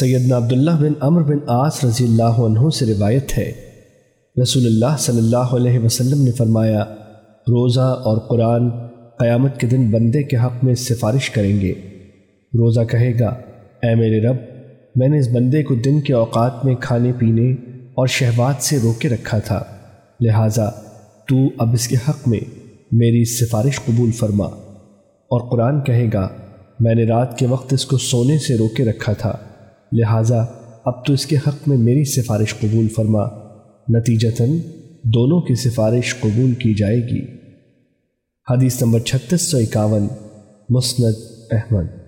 سیدنا عبداللہ بن عمر بن آس رضی اللہ عنہ سے روایت ہے۔ رسول اللہ صلی اللہ علیہ وسلم نے فرمایا، روزہ اور قرآن قیامت کے دن بندے کے حق میں سفارش کریں گے۔ روزہ کہے گا، اے میرے رب، میں نے اس بندے کو دن کے اوقات میں کھانے پینے اور شہوات سے روکے رکھا تھا۔ لہٰذا تو اب اس کے حق میں میری سفارش قبول فرما۔ اور قرآن کہے گا، میں نے رات کے وقت اس کو سونے سے روکے رکھا تھا۔ لہٰذا اب تو اس کے حق میں میری سفارش قبول فرما۔ نتیجتاً دونوں کی سفارش قبول کی جائے گی۔ حدیث نمبر چھتیس سو اکاون، مسند احمد۔